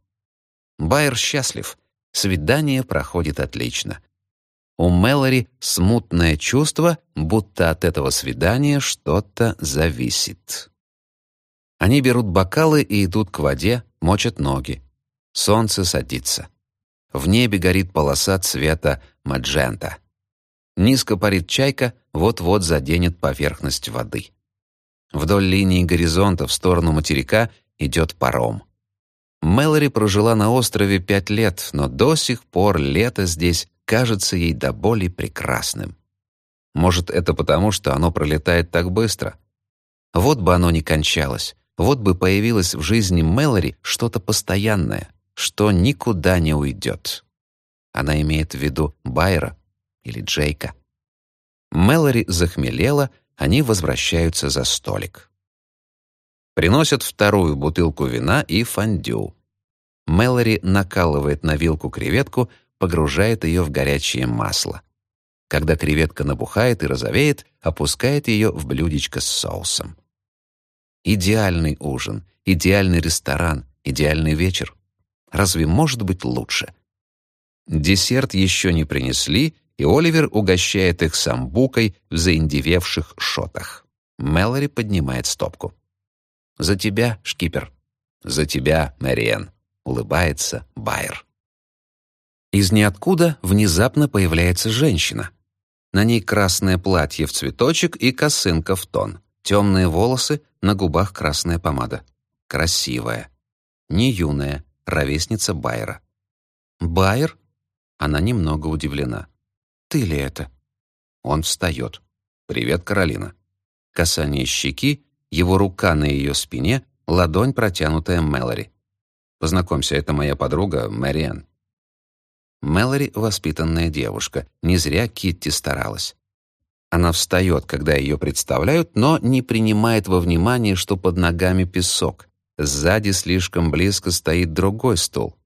Байер счастлив. Свидание проходит отлично. У Мэлори смутное чувство, будто от этого свидания что-то зависит. Они берут бокалы и идут к воде, мочат ноги. Солнце садится. В небе горит полоса цвета маджента. Низко парит чайка, вот-вот заденет поверхность воды. Вдоль линии горизонта в сторону материка идет паром. Мэлори прожила на острове пять лет, но до сих пор лето здесь кажется ей до боли прекрасным. Может, это потому, что оно пролетает так быстро? Вот бы оно ни кончалось, вот бы появилось в жизни Мэлори что-то постоянное, что никуда не уйдет. Она имеет в виду Байра или Джейка. Мэлори захмелела, они возвращаются за столик. Приносят вторую бутылку вина и фондю. Мэлори накалывает на вилку креветку, погружает ее в горячее масло. Когда креветка набухает и розовеет, опускает ее в блюдечко с соусом. Идеальный ужин, идеальный ресторан, идеальный вечер. Разве может быть лучше? Десерт еще не принесли, и Оливер угощает их самбукой в заиндевевших шотах. Мэлори поднимает стопку. «За тебя, шкипер». «За тебя, Мэриэн», — улыбается Байер. Из ниоткуда внезапно появляется женщина. На ней красное платье в цветочек и косынка в тон. Темные волосы, на губах красная помада. Красивая. Не юная, ровесница Байера. «Байер?» Она немного удивлена. «Ты ли это?» Он встает. «Привет, Каролина». Касание щеки его рука на ее спине, ладонь, протянутая Мэлори. «Познакомься, это моя подруга Мэриэн». Мэлори — воспитанная девушка. Не зря Китти старалась. Она встает, когда ее представляют, но не принимает во внимание, что под ногами песок. Сзади слишком близко стоит другой стул.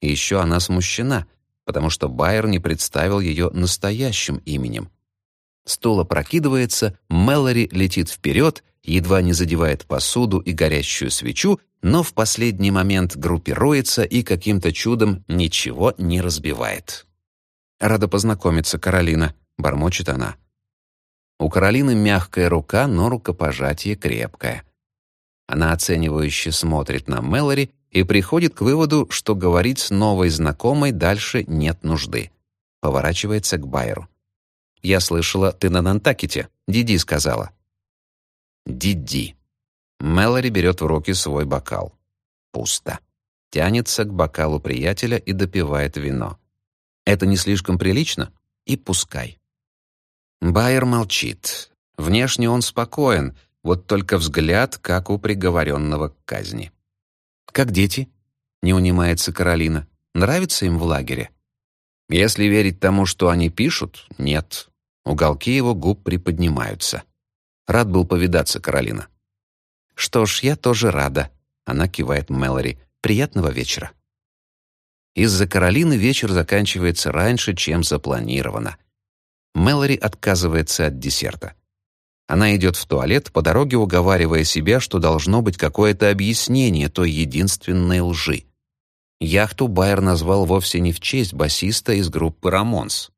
И еще она смущена, потому что Байер не представил ее настоящим именем. Стул опрокидывается, Мэлори летит вперед едва не задевает посуду и горящую свечу, но в последний момент группируется и каким-то чудом ничего не разбивает. «Рада познакомиться, Каролина», — бормочет она. У Каролины мягкая рука, но рукопожатие крепкое. Она оценивающе смотрит на Мэлори и приходит к выводу, что говорить с новой знакомой дальше нет нужды. Поворачивается к Байеру. «Я слышала, ты на Нантакете», — Диди сказала. Диди. Мэлори берет в руки свой бокал. Пусто. Тянется к бокалу приятеля и допивает вино. Это не слишком прилично? И пускай. Байер молчит. Внешне он спокоен, вот только взгляд, как у приговоренного к казни. «Как дети?» — не унимается Каролина. «Нравится им в лагере?» Если верить тому, что они пишут, нет. Уголки его губ приподнимаются. Рад был повидаться, Каролина. Что ж, я тоже рада. Она кивает Мэлори. Приятного вечера. Из-за Каролины вечер заканчивается раньше, чем запланировано. Мэлори отказывается от десерта. Она идет в туалет, по дороге уговаривая себя, что должно быть какое-то объяснение той единственной лжи. Яхту Байер назвал вовсе не в честь басиста из группы «Рамонс».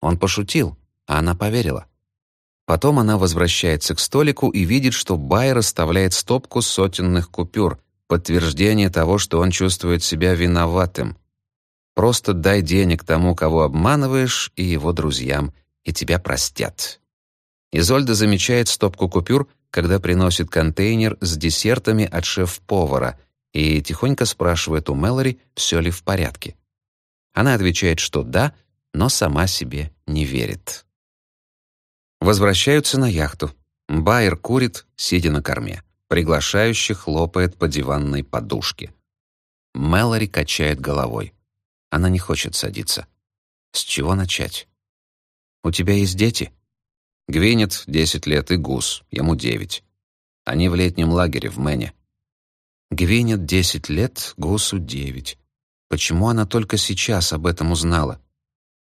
Он пошутил, а она поверила. Потом она возвращается к столику и видит, что Байер оставляет стопку сотенных купюр, подтверждение того, что он чувствует себя виноватым. Просто дай денег тому, кого обманываешь, и его друзьям, и тебя простят. Изольда замечает стопку купюр, когда приносит контейнер с десертами от шеф-повара и тихонько спрашивает у Мэлори, все ли в порядке. Она отвечает, что да, но сама себе не верит. Возвращаются на яхту. Байер курит, сидя на корме. Приглашающий хлопает по диванной подушке. Мэлори качает головой. Она не хочет садиться. С чего начать? «У тебя есть дети?» Гвинет — 10 лет и Гус, ему 9. Они в летнем лагере в Мэне. Гвинет 10 лет, Гусу 9. Почему она только сейчас об этом узнала?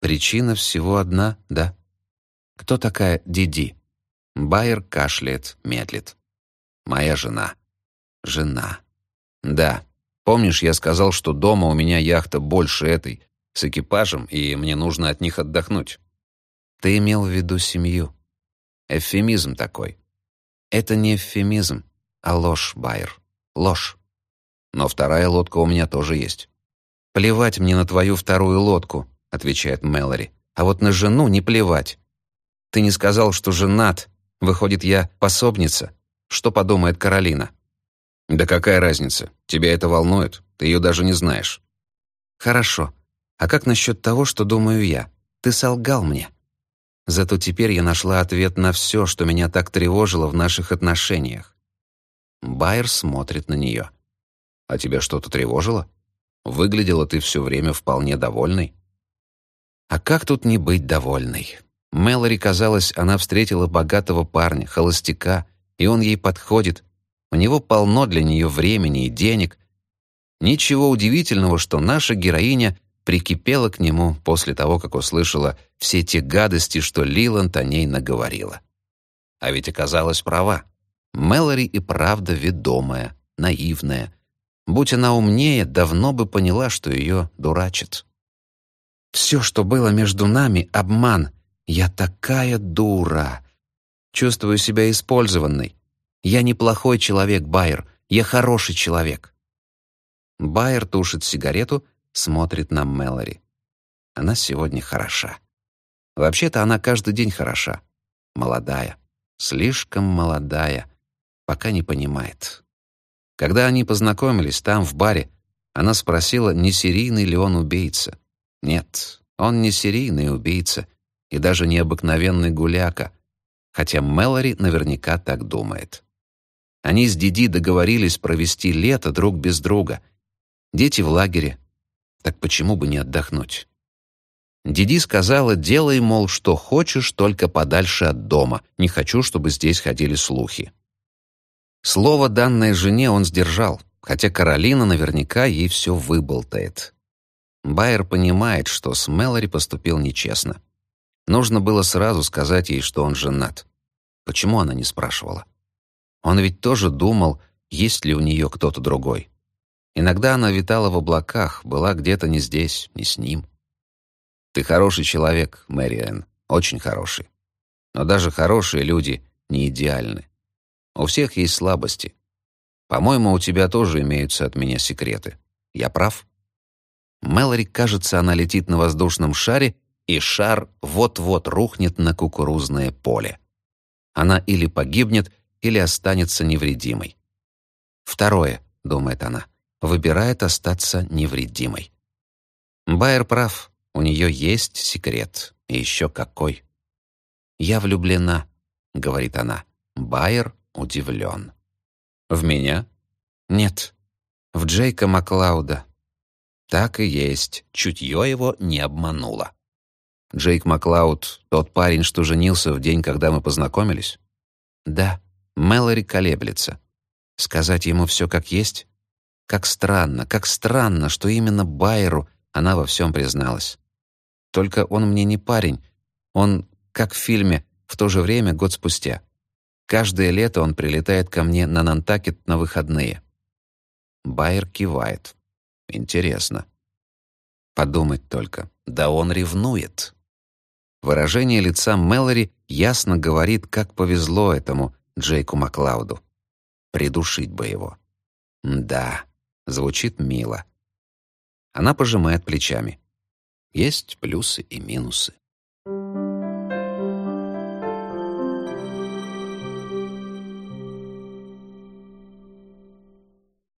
Причина всего одна, да? Кто такая Диди? Байер кашляет, медлит. Моя жена. Жена. Да. Помнишь, я сказал, что дома у меня яхта больше этой, с экипажем, и мне нужно от них отдохнуть? Ты имел в виду семью. Эвфемизм такой. Это не эвфемизм, а ложь, Байер. Ложь. Но вторая лодка у меня тоже есть. Плевать мне на твою вторую лодку, отвечает Мэлори. А вот на жену не плевать. Ты не сказал, что женат. Выходит, я пособница. Что подумает Каролина? Да какая разница? Тебя это волнует? Ты ее даже не знаешь. Хорошо. А как насчет того, что думаю я? Ты солгал мне. Зато теперь я нашла ответ на все, что меня так тревожило в наших отношениях. Байер смотрит на нее. А тебя что-то тревожило? Выглядела ты все время вполне довольной. А как тут не быть довольной? Мэлори казалось, она встретила богатого парня, холостяка, и он ей подходит. У него полно для нее времени и денег. Ничего удивительного, что наша героиня прикипела к нему после того, как услышала все те гадости, что Лиланд о ней наговорила. А ведь оказалась права. Мэлори и правда ведомая, наивная. Будь она умнее, давно бы поняла, что ее дурачат. «Все, что было между нами, — обман. Я такая дура. Чувствую себя использованной. Я неплохой человек, Байер. Я хороший человек». Байер тушит сигарету — смотрит на Мэлори. Она сегодня хороша. Вообще-то она каждый день хороша. Молодая. Слишком молодая. Пока не понимает. Когда они познакомились там, в баре, она спросила, не серийный ли он убийца. Нет, он не серийный убийца и даже не обыкновенный гуляка, хотя Мэлори наверняка так думает. Они с Диди договорились провести лето друг без друга. Дети в лагере, так почему бы не отдохнуть? Диди сказала, делай, мол, что хочешь, только подальше от дома. Не хочу, чтобы здесь ходили слухи. Слово, данное жене, он сдержал, хотя Каролина наверняка ей все выболтает. Байер понимает, что с Мэлори поступил нечестно. Нужно было сразу сказать ей, что он женат. Почему она не спрашивала? Он ведь тоже думал, есть ли у нее кто-то другой. Иногда она витала в облаках, была где-то не здесь, не с ним. Ты хороший человек, Мэриэн, очень хороший. Но даже хорошие люди не идеальны. У всех есть слабости. По-моему, у тебя тоже имеются от меня секреты. Я прав? Мэлори, кажется, она летит на воздушном шаре, и шар вот-вот рухнет на кукурузное поле. Она или погибнет, или останется невредимой. Второе, думает она выбирает остаться невредимой. Байер прав, у нее есть секрет, и еще какой. «Я влюблена», — говорит она. Байер удивлен. «В меня?» «Нет, в Джейка Маклауда». Так и есть, чутье его не обмануло. Джейк Маклауд — тот парень, что женился в день, когда мы познакомились? Да, Мэлори колеблется. Сказать ему все как есть? Как странно, как странно, что именно Байеру она во всем призналась. Только он мне не парень. Он, как в фильме, в то же время год спустя. Каждое лето он прилетает ко мне на Нантакет на выходные. Байер кивает. Интересно. Подумать только. Да он ревнует. Выражение лица Мэлори ясно говорит, как повезло этому Джейку Маклауду. Придушить бы его. Да, Звучит мило. Она пожимает плечами. Есть плюсы и минусы.